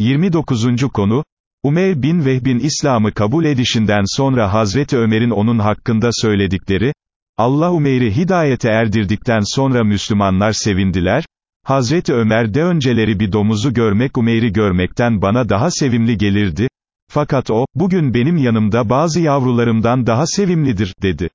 29. konu, Umeyr bin Vehbin İslam'ı kabul edişinden sonra Hazreti Ömer'in onun hakkında söyledikleri, Allah Umeyr'i hidayete erdirdikten sonra Müslümanlar sevindiler, Hazreti Ömer de önceleri bir domuzu görmek Umeyr'i görmekten bana daha sevimli gelirdi, fakat o, bugün benim yanımda bazı yavrularımdan daha sevimlidir, dedi.